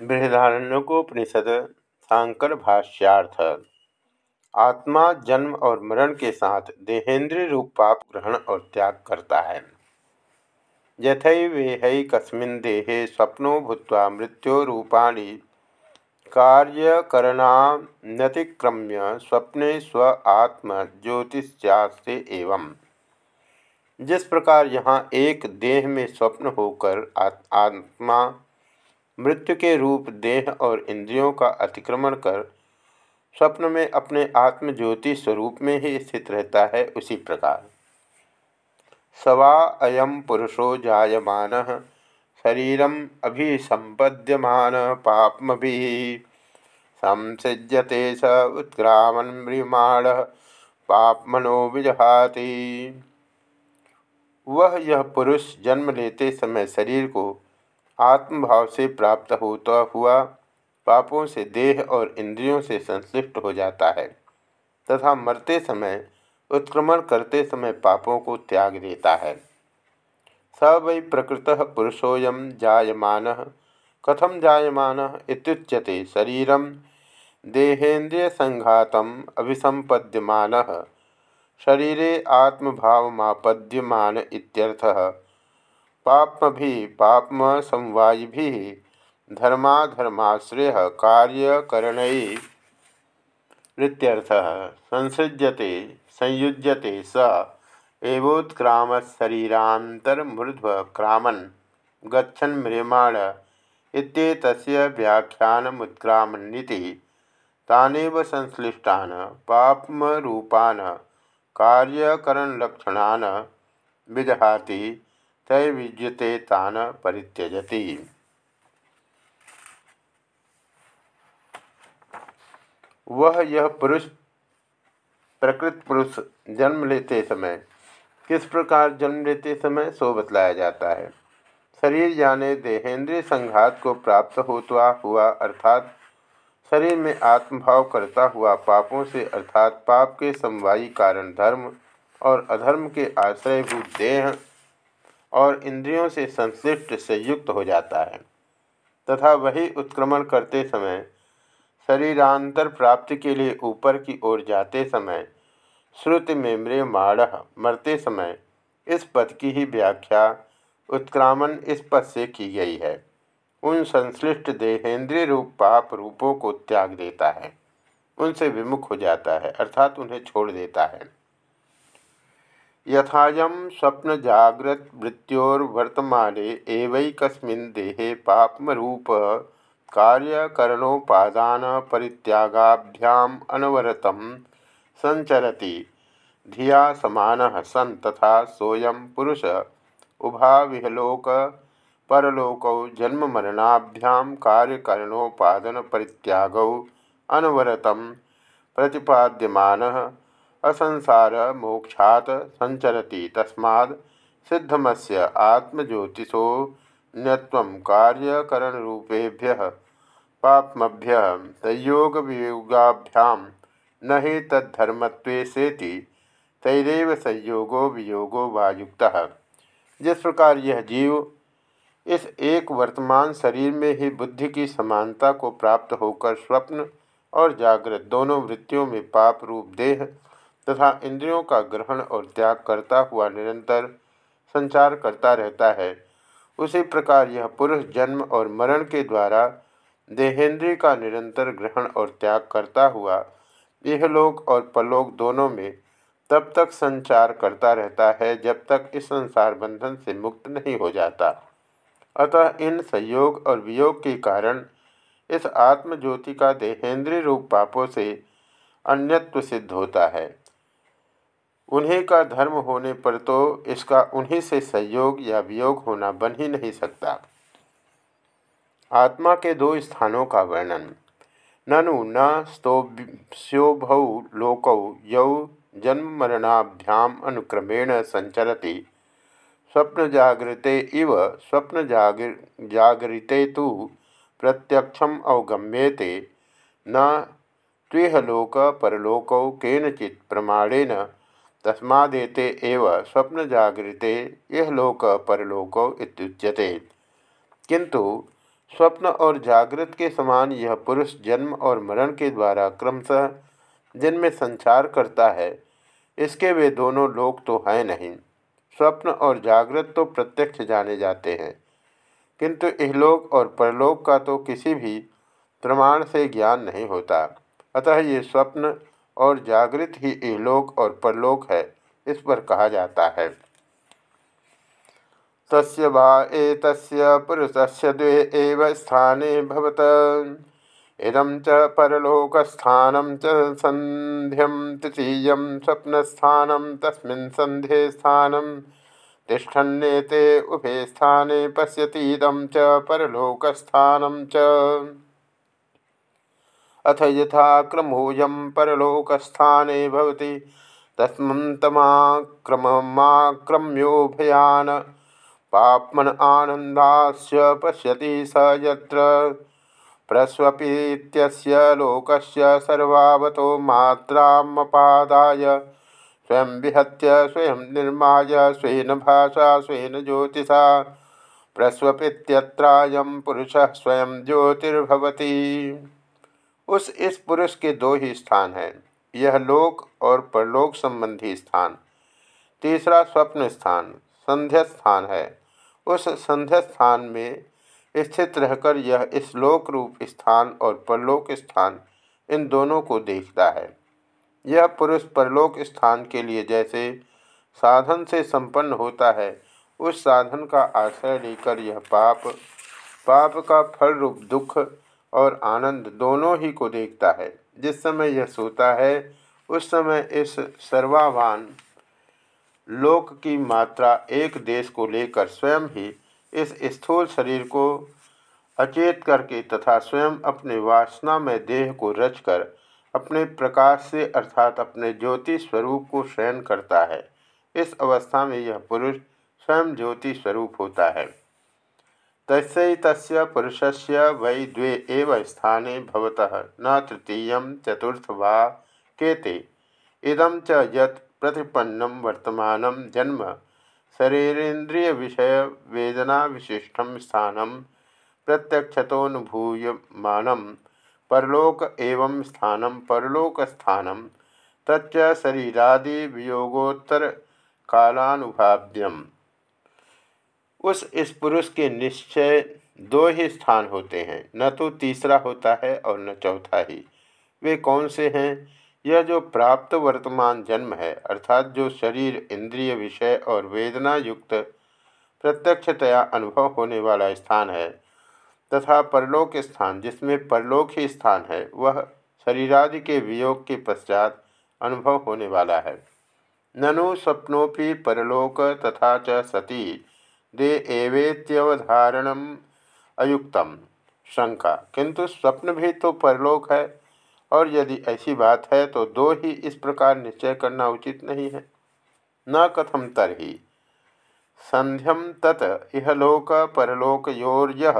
बृहदारण्यकोपनिषद शांकर भाष्यार्थ। आत्मा जन्म और मरण के साथ देहेंद्रिय रूप पाप ग्रहण और त्याग करता है। यथैवेहै कस्मिन् देहे स्वप्नो भूत्वा मृत्योरूपाणि कार्यकरणानतिक्रम्य स्वप्ने स्व आत्म ज्योतिषास्ते एवं जिस प्रकार यहाँ एक देह में स्वप्न होकर आत्मा मृत्यु के रूप देह और इंद्रियों का अतिक्रमण कर स्वप्न में अपने आत्मज्योति स्वरूप में ही स्थित रहता है उसी प्रकार। सवा अयम पुरुषो जायमान शरीरम अभिसंपद्यमान पापम भी संसृज्यते स उत्क्रामन म्रियमाण पाप विजहाति। वह यह पुरुष जन्म लेते समय शरीर को आत्मभाव से प्राप्त होता हुआ पापों से देह और इंद्रियों से संश्लिष्ट हो जाता है तथा मरते समय, उत्क्रमण करते समय पापों को त्याग देता है। स वै प्रकृत पुरुषोयम जायमान कथम जायमान इत्युच्यते शरीरम देहेन्द्रिय संघात अभिसंपद्यमान शरीरे आत्मभावमापद्यमान इत्यर्थः। पापमभि पापम समवायि धर्माधर्माश्रय कार्यकरण संसृज्यते, संयुज्यते स एवोत्क्रामशरीरान्तर्मूर्ध्वक्रामन् गच्छन् म्रियमाण इत्येतस्य व्याख्यानमुत्क्रामन्निति तानेव संश्लिष्टान् पापमरूपान् कार्यकरणलक्षणान् विजहाति। तैर्विज्यते तान परित्यजति। वह यह पुरुष, प्रकृत पुरुष जन्म लेते समय, किस प्रकार जन्म लेते समय सो बतलाया जाता है। शरीर यानी देहेंद्रीय संघात को प्राप्त होता हुआ अर्थात शरीर में आत्मभाव करता हुआ पापों से, अर्थात पाप के समवायी कारण धर्म और अधर्म के आश्रयभूत देह और इंद्रियों से संश्लिष्ट से युक्त हो जाता है। तथा वही उत्क्रमण करते समय, शरीरांतर प्राप्ति के लिए ऊपर की ओर जाते समय, श्रुति में मृमाण मरते समय इस पद की ही व्याख्या उत्क्रामण इस पद से की गई है। उन संश्लिष्ट देहेंद्रिय रूप पाप रूपों को त्याग देता है। उनसे विमुख हो जाता है, अर्थात उन्हें छोड़ देता है। यथायम स्वप्न जागृत मृत्योर्वर्तमाने एवैकस्मिन् देहे पापमरूप कार्यकरणोपादान परित्यागाभ्याम अनवरतम संचरति धिया समान सन तथा सोयम पुरुष। उभाविहलोक परलोकौ कार्यकरणोपादन परित्यागौ अनवरतम प्रतिपाद्यमान असंसार मोक्षात संचरति तस्मा सिद्धमस्य आत्मज्योतिषो न्यत्वं कार्यकरणरूपेभ्य पापमभ्य तयोग वियोगाभ्याम न ही तद्धर्मत्वेसेति तैरव संयोगो वियोगो वायुक्त। जिस प्रकार यह जीव इस एक वर्तमान शरीर में ही बुद्धि की समानता को प्राप्त होकर स्वप्न और जागृत दोनों वृत्तियों में पाप रूप देह तथा इंद्रियों का ग्रहण और त्याग करता हुआ निरंतर संचार करता रहता है। उसी प्रकार यह पुरुष जन्म और मरण के द्वारा देहेंद्रिय का निरंतर ग्रहण और त्याग करता हुआ, यह लोक और परलोक दोनों में तब तक संचार करता रहता है जब तक इस संसार बंधन से मुक्त नहीं हो जाता। अतः इन संयोग और वियोग के कारण इस आत्मज्योति का देहेंद्रिय रूप पापों से अन्यत्व सिद्ध होता है। उन्हीं का धर्म होने पर तो इसका उन्हीं से संयोग या वियोग होना बन ही नहीं सकता। आत्मा के दो स्थानों का वर्णन। ननु न स्तोभ्योभौ लोकौ यौ जन्म मरणाभ्याम अनुक्रमेण संचरति। स्वप्न जागृते इव स्वप्न जागर जागृते तो प्रत्यक्षम अवगम्येते। न त्विहलोक परलोकौ प्रमाणेन तस्मादेते एव स्वप्न जागृते यह लोक परलोक इत्युच्यते। किंतु स्वप्न और जागृत के समान यह पुरुष जन्म और मरण के द्वारा क्रमशः जिनमें संचार करता है, इसके वे दोनों लोक तो हैं नहीं। स्वप्न और जागृत तो प्रत्यक्ष जाने जाते हैं। किंतु इहलोक और परलोक का तो किसी भी प्रमाण से ज्ञान नहीं होता। अतः ये स्वप्न और जागृत ही इहलोक और परलोक है, इस पर कहा जाता है। तस्य वा एतस्य पुरुषस्य स्थाने भवत। इदं च परलोकस्थानं च सन्ध्यं तृतीयं स्वप्नस्थानं तस्मिन् सन्ध्ये स्थानं। उभे स्थाने पश्यतीदं च परलोकस्थानं च। अथ यथा क्रमोऽयं परलोकस्थाने भवति। तस्मन्तमाक्रममाक्रम्योभयान् पाप्मन आनन्दास्य पश्यति स यत्र प्रस्वपीत्यस्य लोकस्य सर्वावतो मात्रामपादाय स्वयं विहत्य, स्वयं निर्माय, स्वेन भाषा, स्वेन ज्योतिषा प्रस्वपीत्यत्रायं पुरुषः स्वयं ज्योतिर्भवति। उस इस पुरुष के दो ही स्थान हैं। यह लोक और परलोक संबंधी स्थान। तीसरा स्वप्न स्थान, संध्या स्थान है। उस संध्या स्थान में स्थित रहकर यह इस लोक रूप स्थान और परलोक स्थान इन दोनों को देखता है। यह पुरुष परलोक स्थान के लिए जैसे साधन से संपन्न होता है, उस साधन का आश्रय लेकर यह पाप पाप का फल रूप दुख और आनंद दोनों ही को देखता है। जिस समय यह सोता है, उस समय इस सर्वावान लोक की मात्रा एक देश को लेकर स्वयं ही इस स्थूल शरीर को अचेत करके तथा स्वयं अपने वासना में देह को रचकर अपने प्रकाश से अर्थात अपने ज्योति स्वरूप को शयन करता है। इस अवस्था में यह पुरुष स्वयं ज्योति स्वरूप होता है। तस्य पुरुषस्य वै द्वे एव स्थाने भवतः, न तृतीय, चतुर्थ वा केते। इदं च यत् प्रतिपन्नं वर्तमानं जन्म, शरीरेन्द्रियविषयवेदनाविशिष्टं स्थानं प्रत्यक्षतोऽनुभूयमानं, परलोक एवं स्थानं परलोकस्थानं, तच्च शरीरादिवियोगोत्तरकालानुभाव्यम्। उस इस पुरुष के निश्चय दो ही स्थान होते हैं। न तो तीसरा होता है और न चौथा ही। वे कौन से हैं? यह जो प्राप्त वर्तमान जन्म है, अर्थात जो शरीर, इंद्रिय विषय और वेदना युक्त, प्रत्यक्षतया अनुभव होने वाला स्थान है, तथा परलोक स्थान, जिसमें परलोक ही स्थान है, वह शरीरादि के वियोग के पश्चात अनुभव होने वाला है। ननु स्वप्नोपि परलोक तथा च सती। दे एवेत्यवधारणम। अयुक्तम। शंका, किंतु स्वप्न भी तो परलोक है, और यदि ऐसी बात है तो दो ही इस प्रकार निश्चय करना उचित नहीं है। न कथम तरही। संध्यम तत् इहलोक परलोकयोर्य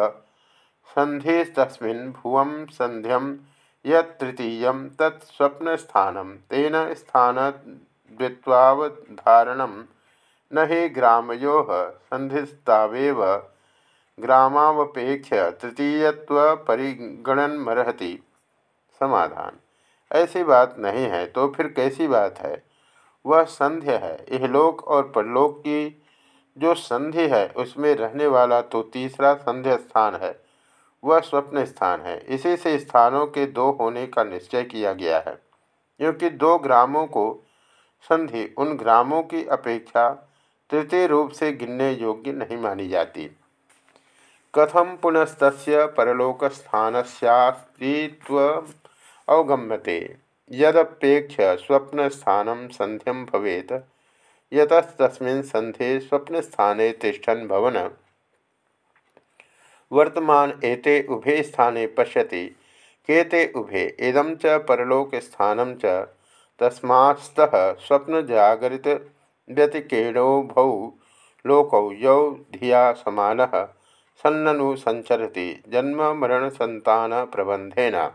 संधि तस्मिन् भुव संध्यम यृतीय तत्स्वप्नस्थान तेन स्थान द्वित्वावधारणम न हि ग्रामयो संधिस्तावेव ग्रामावपेक्ष तृतीयत्व परिगणन परिगणनमर्हति। समाधान। ऐसी बात नहीं है तो फिर कैसी बात है? वह संध्य है इहलोक और परलोक की जो संधि है, उसमें रहने वाला तो तीसरा संध्य स्थान है। वह स्वप्न स्थान है। इसी से स्थानों के दो होने का निश्चय किया गया है। क्योंकि दो ग्रामों को संधि, उन ग्रामों की अपेक्षा तृतीय रूप से गिनने योग्य नहीं मानी जाती। कथम पुनस्त परलोक स्थान सस्तित्व अवगम्यते? यदपेक्ष स्वप्न स्थान संध्यम भवेत, यतस्तस्मिन् संधे स्वप्न स्थाने तिष्ठन भवन। वर्तमान एते उभे स्थाने पश्यति, केते उभे? इदम च परलोक स्थानम च स्वप्न जागरित व्यतिकेणोभौ लोकौ यौ धिया समान। सन्ननु संचरती, जन्म मरण संतान प्रबंधेन।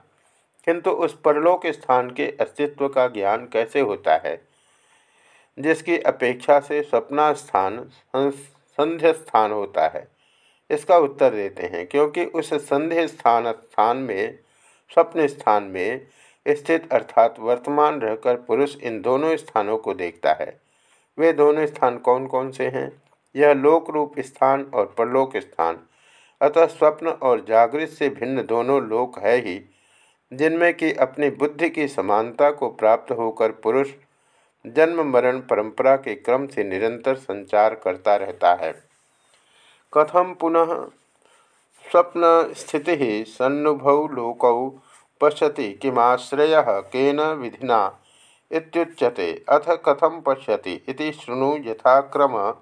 किंतु उस परलोक स्थान के अस्तित्व का ज्ञान कैसे होता है? जिसकी अपेक्षा से स्वप्ना स्थान संध्य स्थान होता है। इसका उत्तर देते हैं, क्योंकि उस संदेह स्थान स्थान में, स्वप्न स्थान में स्थित अर्थात वर्तमान रहकर पुरुष इन दोनों स्थानों को देखता है। वे दोनों स्थान कौन कौन से हैं? यह लोक रूप स्थान और परलोक स्थान। अतः स्वप्न और जागृत से भिन्न दोनों लोक है ही, जिनमें कि अपनी बुद्धि की समानता को प्राप्त होकर पुरुष जन्म, मरण, परंपरा के क्रम से निरंतर संचार करता रहता है। कथम पुनः स्वप्न स्थिति सन्नुभौ लोकौ पश्यति किमाश्रय केन विधिना इत्युच्यते। अथ कथम पश्यति? इति शृणु यथाक्रम।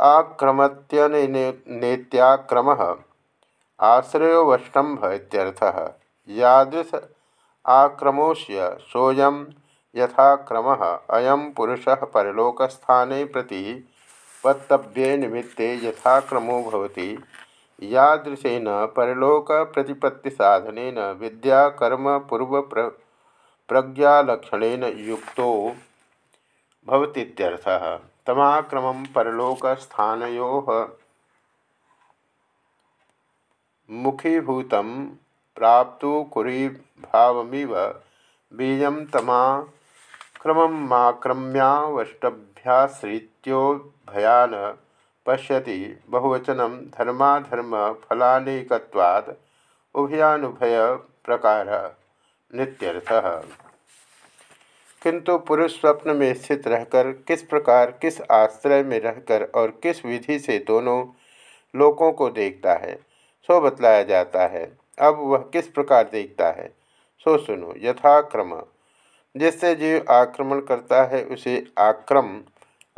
आक्रमत्यनेत्याक्रम आश्रयोवष्टम्भ इत्यर्थः यादृश आक्रमोष्य सोऽयं यथाक्रम। अयम पुरुषः परलोकस्थाने प्रति पत्तव्ये निमित्ते यथाक्रमो भवति। यादृशेन परलोक प्रतिपत्ति प्रज्ञालक्षणेन युक्तो भवतीत्यर्थः। तमाक्रम परलोकस्थानयोः मुखीभूत प्राप्तु कुरी भावमिव बीज तमाक्रममाक्रम्यावष्टभ्याश्रित्यो भयान पश्यति। बहुवचन उभयानुभय प्रकार नित्यर्थ। किंतु पुरुष स्वप्न में स्थित रहकर, किस प्रकार, किस आश्रय में रहकर और किस विधि से दोनों लोकों को देखता है, सो बतलाया जाता है। अब वह किस प्रकार देखता है, सो सुनो, यथाक्रम। जिससे जीव आक्रमण करता है, उसे आक्रम,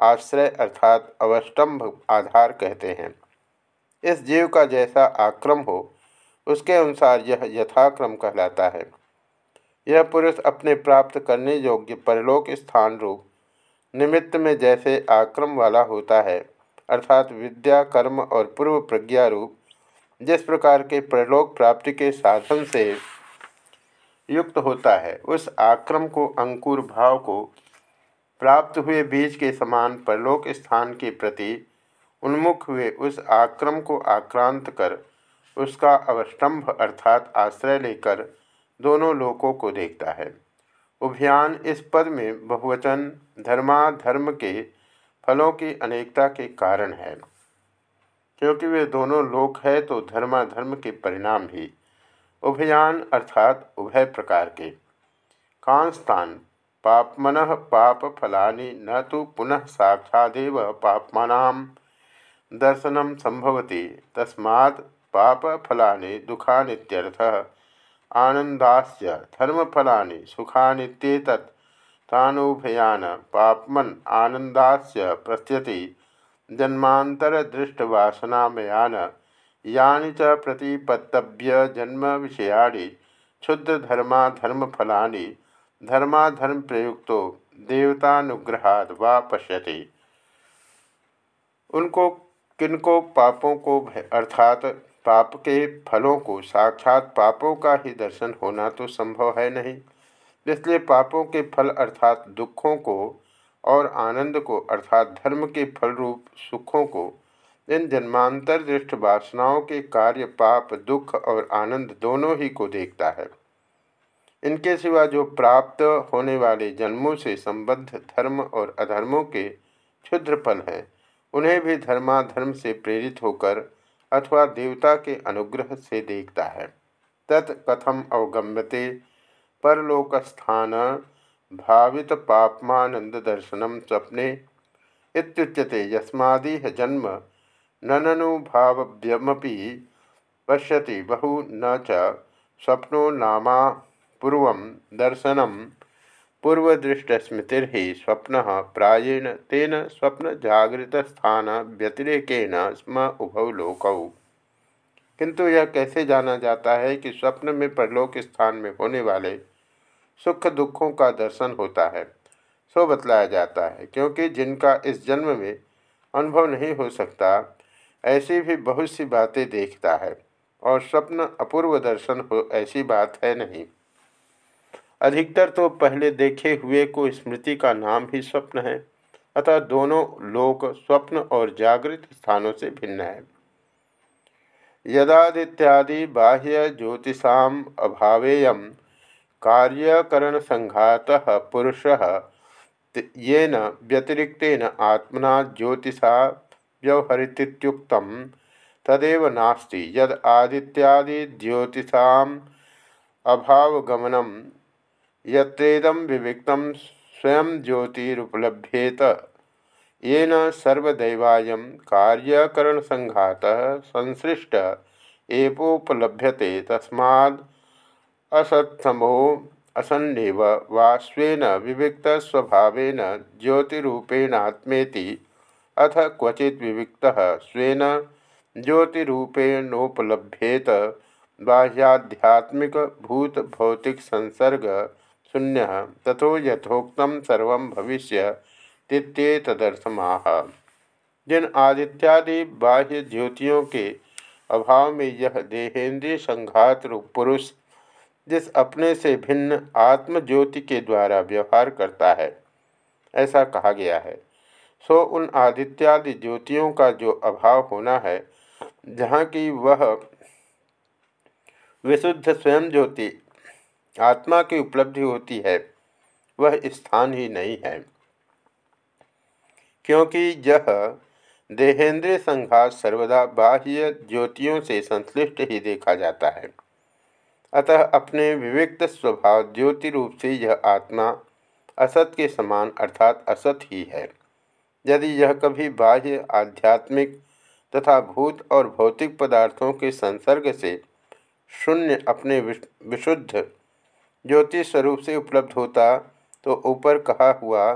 आश्रय अर्थात अवस्टम्भ आधार कहते हैं। इस जीव का जैसा आक्रम हो, उसके अनुसार यह यथाक्रम कहलाता है। यह पुरुष अपने प्राप्त करने योग्य परलोक स्थान रूप, निमित्त में जैसे आक्रम वाला होता है, अर्थात विद्या, कर्म और पूर्व प्रज्ञा रूप, जिस प्रकार के परलोक प्राप्ति के साधन से युक्त होता है, उस आक्रम को, अंकुर भाव को प्राप्त हुए बीज के समान परलोक स्थान के प्रति उन्मुख हुए उस आक्रम को आक्रांत कर, उसका अवस्टम्भ अर्थात आश्रय लेकर दोनों लोकों को देखता है। उभयान इस पद में बहुवचन, धर्माधर्म के फलों की अनेकता के कारण है। क्योंकि वे दोनों लोक है तो धर्माधर्म के परिणाम भी उभयान अर्थात उभय प्रकार के। कांस्तान, पापमन पाप फला न तो पुनः साक्षादेव पापमा दर्शन संभवती तस्मा पाप फला दुखानीत्यर्थ। आनंदास्य धर्मफला सुखानीत्येतत् तानुभयान पापमन आनंदास्य प्रत्यति जन्मांतरदृष्टवासनामयान यानी च विषयाणी क्षुद्रधर्माधर्मफलानि धर्माधर्म प्रयुक्तो वा पश्यति। उनको किनको पापों को अर्थात पाप के फलों को, साक्षात पापों का ही दर्शन होना तो संभव है नहीं। इसलिए पापों के फल अर्थात दुखों को और आनंद को, अर्थात धर्म के फल रूप सुखों को, इन जन्मांतर दृष्ट वासनाओं के कार्य, पाप, दुख और आनंद दोनों ही को देखता है। इनके सिवा जो प्राप्त होने वाले जन्मों से संबद्ध धर्म और अधर्मों के क्षुद्र फल हैं, उन्हें भी धर्माधर्म से प्रेरित होकर अथवा देवता के अनुग्रह से देखता है। तत्कथम अवगम्यते। परलोकस्थान। भावित पापमानंद दर्शनम स्वप्ने। इत्युच्यते यस्मादिह जन्म। नननुभाव्यमपि पश्यति बहु न च। स्वप्नो नामा पूर्व दर्शन पूर्वदृष्टस्मृतिर स्वप्न प्राएण तेन स्वप्न जागृत स्थान व्यतिरेकेण स्म उभौ लोकौ। किंतु यह कैसे जाना जाता है कि स्वप्न में परलोक स्थान में होने वाले सुख दुखों का दर्शन होता है, सो बतलाया जाता है, क्योंकि जिनका इस जन्म में अनुभव नहीं हो सकता, ऐसी भी बहुत सी बातें देखता है, और स्वप्न अपूर्व दर्शन हो ऐसी बात है नहीं। अधिकतर तो पहले देखे हुए को स्मृति का नाम ही स्वप्न है। अतः दोनों लोक स्वप्न और जागृत स्थानों से भिन्न है। यदादित्यादि बाह्य ज्योतिषा अभावेय कार्यकरण संघात पुरुष येन व्यतिरिक्तेन आत्मना ज्योतिषा व्यवहरितुक्त तदेव नास्ति। यद आदित्यादि ज्योतिषा अभावगमनम यत्रेदम विविक्त स्वयं ज्योतिरुपलभ्येत येन सर्वदैवाय कार्यकरण संघात संसृष्ट एपोपलभ्यते तस्माद् असत्समो असन्नेव वा स्वेन विविक्तस्वभावेन ज्योतिरूपेणात्मेति। अथ क्वचि विविक्त स्वेन ज्योतिरूपेणोपलभ्येत। बाह्याध्यात्मिक भूत भौतिक संसर्ग शून्य। तथो यथोक्त सर्व भविष्य तदर्थमाह। जिन आदित्यादि बाह्य ज्योतियों के अभाव में यह देहेंद्रीय संघात रूप पुरुष, जिस अपने से भिन्न आत्म ज्योति के द्वारा व्यवहार करता है, ऐसा कहा गया है। सो उन आदित्यादि ज्योतियों का जो अभाव होना है, जहाँ की वह विशुद्ध स्वयं ज्योति आत्मा की उपलब्धि होती है, वह स्थान ही नहीं है। क्योंकि यह देहेंद्रिय संघात सर्वदा बाह्य ज्योतियों से संश्लिष्ट ही देखा जाता है। अतः अपने विविक्त स्वभाव ज्योति रूप से यह आत्मा असत के समान अर्थात असत ही है। यदि यह कभी बाह्य, आध्यात्मिक तथा भूत और भौतिक पदार्थों के संसर्ग से शून्य अपने विशुद्ध ज्योति स्वरूप से उपलब्ध होता तो ऊपर कहा हुआ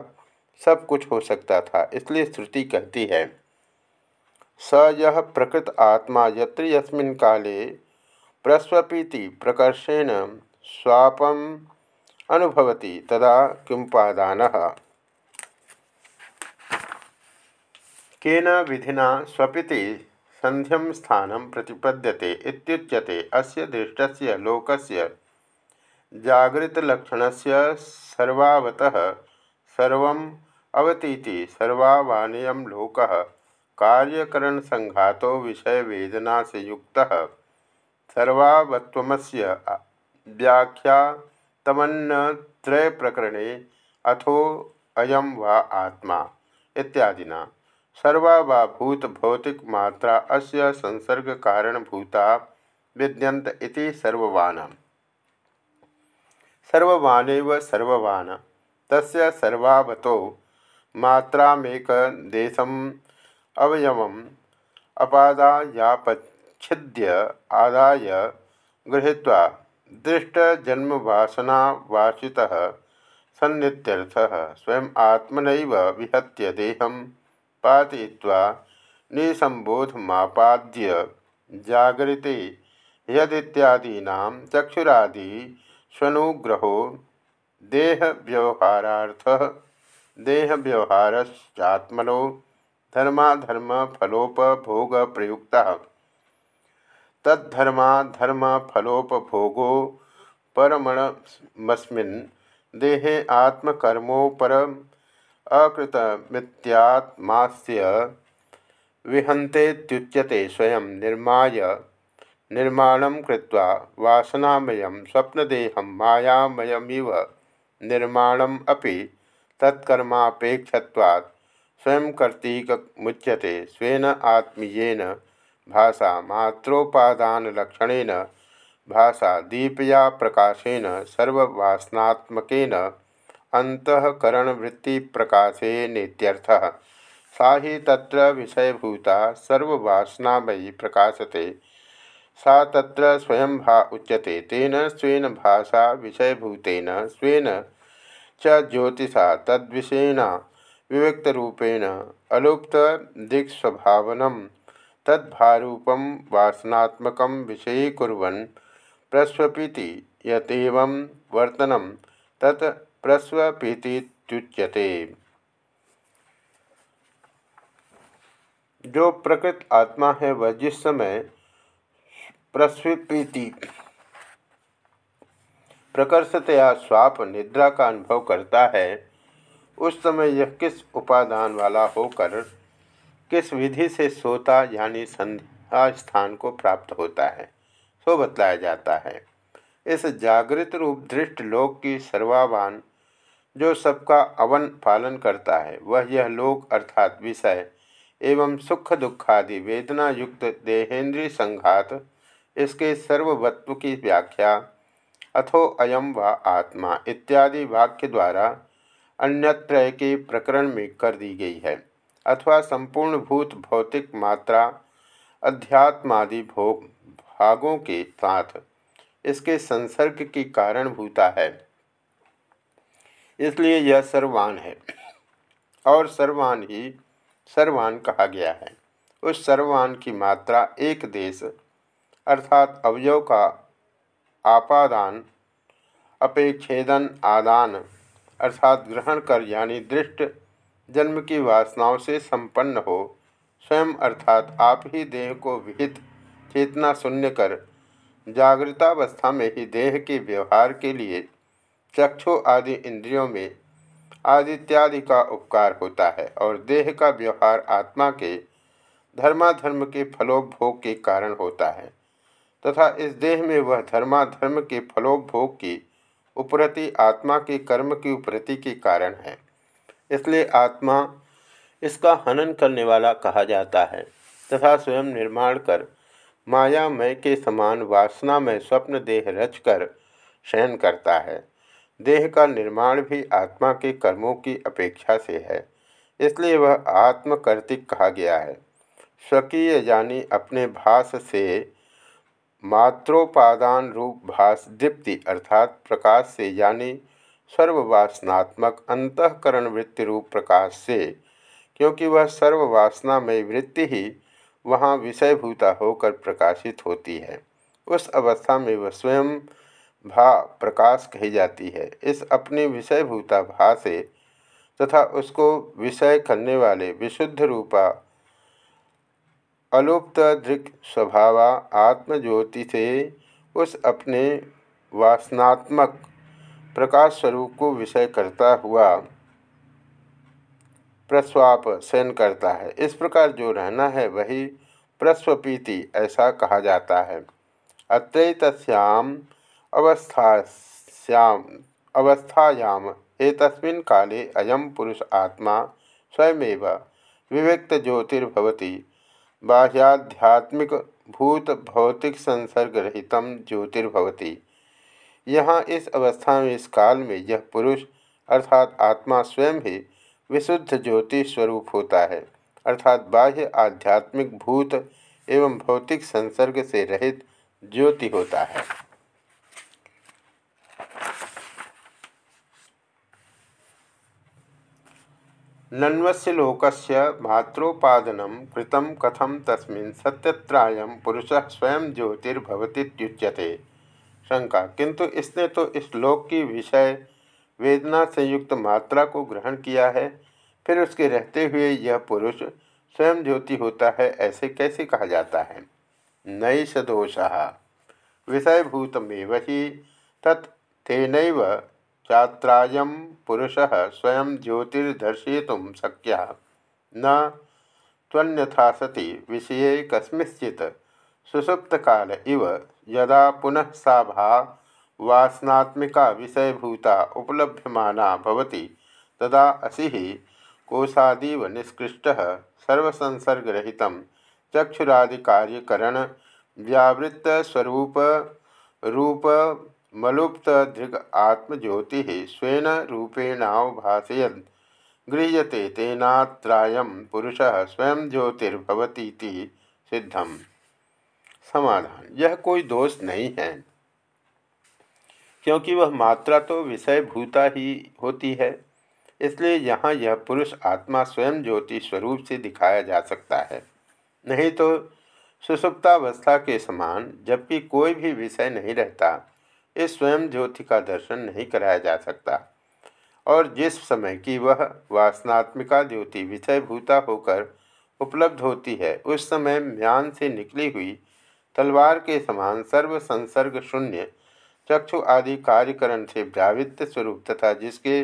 सब कुछ हो सकता था, इसलिए श्रुति कहती है, स यह प्रकृत आत्मा यत्र यस्मिन् काले प्रस्वपीति प्रकर्षेण स्वापम अनुभवती तदा किमुपादान। केन विधिना स्वपिति संध्यम स्थान प्रतिपद्यते इत्युच्यते, अस्य दृष्टस्य, लोकस्य जागृतलक्षणस्य सर्वावतः सर्वम् अवतीति सर्वावानियं लोकः कार्यकरणसङ्घातो विषयवेदना से युक्तः सर्वावत्वमस्य व्याख्या तमन्नत्रयप्रकरणे अथो अयम वा आत्मा इत्यादिना। सर्वा वा भूत भौतिक मात्रा अस्य संसर्ग कारण भूता विद्यंत इति सर्ववान सर्ववानेव सर्ववान। तस्य सर्वावतो मात्रामेक देशम अवयवम। अपादायापच्छिद्य आदाय गृहीत्वा दृष्टजन्मवासनावासितः सन्नित्यर्थः स्वयं आत्मनैव विहत्य देहं पातयित्वा निसंबोधमापाद्य जागृते यदित्यादीना चक्षुरादि स्वनुग्रहो देहव्यवहारार्थ, देहव्यवहारश्चात्मनो धर्माधर्म फलोपभोग प्रयुक्त तद्धर्माधर्म फलोपभोगो परमणमस्मिन् देहे आत्मकर्मोपर अकृतमित्यात्मास्य विहंतेत्युच्यते स्वयं निर्माय निर्माण कृत्वा वासनामयं, स्वप्नदेहं, मायामयमिव निर्माणम् अपि तत्कर्मापेक्षत्वात् स्वयं कर्तीकमुच्यते स्वेन आत्मीयेन भाषा मात्रोपादानलक्षणेन भाषा दीपया प्रकाशेन, सर्ववासनात्मकेन अंतकरण वृत्ति प्रकाशे नेत्यर्थ। सा ही तत्र विषयभूता, सर्ववासनामयी प्रकाशते। सा तत्र स्वयं भा उच्यते, तेन स्वेन भाषा विषयभूतेन, स्वेन च ज्योतिषा तद्विषेण विविक्तरूपेण अलुप्त दिक्स्वभावनम तद्भारूपम वासनात्मक विषयीकुर्वन् प्रस्वपीति यतेवं वर्तनम तत् प्रस्वपीतिच्युच्यते जो प्रकृत आत्मा है, वह जिस समय प्रस्वीति प्रकर्षतया स्वाप निद्रा का अनुभव करता है। उस समय यह किस उपादान वाला होकर, किस विधि से सोता यानी संध्या स्थान को प्राप्त होता है, सो बतलाया जाता है। इस जागृत रूप दृष्ट लोक की सर्वावान जो सबका अवन पालन करता है, वह यह लोक अर्थात विषय एवं सुख दुखादि वेदना युक्त देहेंद्रीय संघात इसके सर्ववत्व की व्याख्या, अथो अयम व आत्मा इत्यादि वाक्य द्वारा अन्यत्र के प्रकरण में कर दी गई है, अथवा संपूर्ण भूत भौतिक मात्रा अध्यात्मादि भोग भागों के साथ इसके संसर्ग की कारणभूता है। इसलिए यह सर्वान है, और सर्वान ही सर्वान कहा गया है। उस सर्वान की मात्रा एक देश अर्थात अवयव का आपादान, अपेक्षेदन आदान, अर्थात ग्रहण कर यानी दृष्ट जन्म की वासनाओं से संपन्न हो, स्वयं अर्थात आप ही देह को विहित चेतना शून्य कर, जागृतावस्था में ही देह के व्यवहार के लिए चक्षु आदि इंद्रियों में आदित्यादि का उपकार होता है और देह का व्यवहार आत्मा के धर्माधर्म के फलोपभोग के कारण होता है। तथा इस देह में वह धर्माधर्म के फलोपभोग की उपरति, आत्मा के कर्म की उपरति के कारण है। इसलिए आत्मा इसका हनन करने वाला कहा जाता है तथा स्वयं निर्माण कर माया मय के समान वासना में स्वप्न देह रचकर शयन करता है। देह का निर्माण भी आत्मा के कर्मों की अपेक्षा से है। इसलिए वह आत्मकर्तिक कहा गया है। स्वकीय यानी अपने भास से मात्रोपादान रूप भास दीप्ति अर्थात प्रकाश से यानी सर्ववासनात्मक अंतकरण वृत्ति रूप प्रकाश से, क्योंकि वह सर्ववासना में वृत्ति ही वहाँ विषयभूता होकर प्रकाशित होती है। उस अवस्था में वह स्वयं भा प्रकाश कही जाती है। इस अपनी विषयभूता भा से तथा उसको विषय करने वाले विशुद्ध रूपा अलुप्त दृक् स्वभावा आत्मज्योति से उस अपने वासनात्मक प्रकाश स्वरूप को विषय करता हुआ प्रस्वाप शयन करता है। इस प्रकार जो रहना है, वही प्रस्वपीति ऐसा कहा जाता है। अत्रैतस्याम अवस्थास्याम, अवस्थायाम, एतस्मिन् काले अयम पुरुष आत्मा स्वयमेव विविक्त ज्योतिर्भवति। बाह्याध्यात्मिक भूत भौतिक संसर्ग रहित ज्योतिर्भवती। यहाँ इस अवस्था में, इस काल में यह पुरुष, अर्थात आत्मा स्वयं ही विशुद्ध ज्योति स्वरूप होता है, अर्थात बाह्य आध्यात्मिक भूत एवं भौतिक संसर्ग से रहित ज्योति होता है। नन्वस्य लोकस्य मात्रोपादनं कृतं कथम तस्मिन् सत्यत्रायं पुरुषः स्वयं ज्योतिर्भवतीत्युच्यते। शंका। किंतु इसने तो इस लोक की विषय वेदना संयुक्त मात्रा को ग्रहण किया है। फिर उसके रहते हुए यह पुरुष स्वयं ज्योति होता है ऐसे कैसे कहा जाता है? नई सदोष विषयभूतमेव ही तत्न चात्राय पुरुष स्वयं ज्योतिर्दर्शयितुं शक्य। न त्वन्यथा सति विषय कस्मिंश्चित् सुसुप्तकाल इव यदा पुनः सा भा वासनात्मिका विषयभूता उपलभ्यमाना भवति, तदा असी कोशादीव निष्कृष्ट सर्वसंसर्गरहित चक्षुरादिकार्यकरण व्यावृत्त मलुप्त दृग आत्मज्योति स्वेन रूपेणावभाषयन गृह्यते तेनात्रायम पुरुष स्वयं ज्योतिर्भवती सिद्धम। समाधान। यह कोई दोष नहीं है। क्योंकि वह मात्रा तो विषय भूता ही होती है। इसलिए यहाँ यह पुरुष आत्मा स्वयं ज्योति स्वरूप से दिखाया जा सकता है। नहीं तो सुसुप्तावस्था के समान जबकि कोई भी विषय नहीं रहता। इस स्वयं ज्योति का दर्शन नहीं कराया जा सकता। और जिस समय की वह वासनात्मिका ज्योति विषयभूता होकर उपलब्ध होती है, उस समय म्यान से निकली हुई तलवार के समान सर्व संसर्ग शून्य, चक्षु आदि कार्यकरण से व्यावृत्त स्वरूप तथा जिसके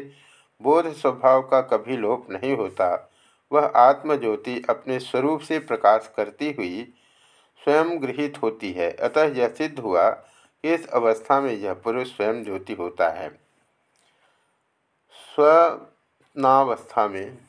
बोध स्वभाव का कभी लोप नहीं होता, वह आत्मज्योति अपने स्वरूप से प्रकाश करती हुई स्वयं गृहित होती है। अतः यह सिद्ध हुआ इस अवस्था में यह पुरुष स्वयं ज्योति होता है। स्वनावस्था में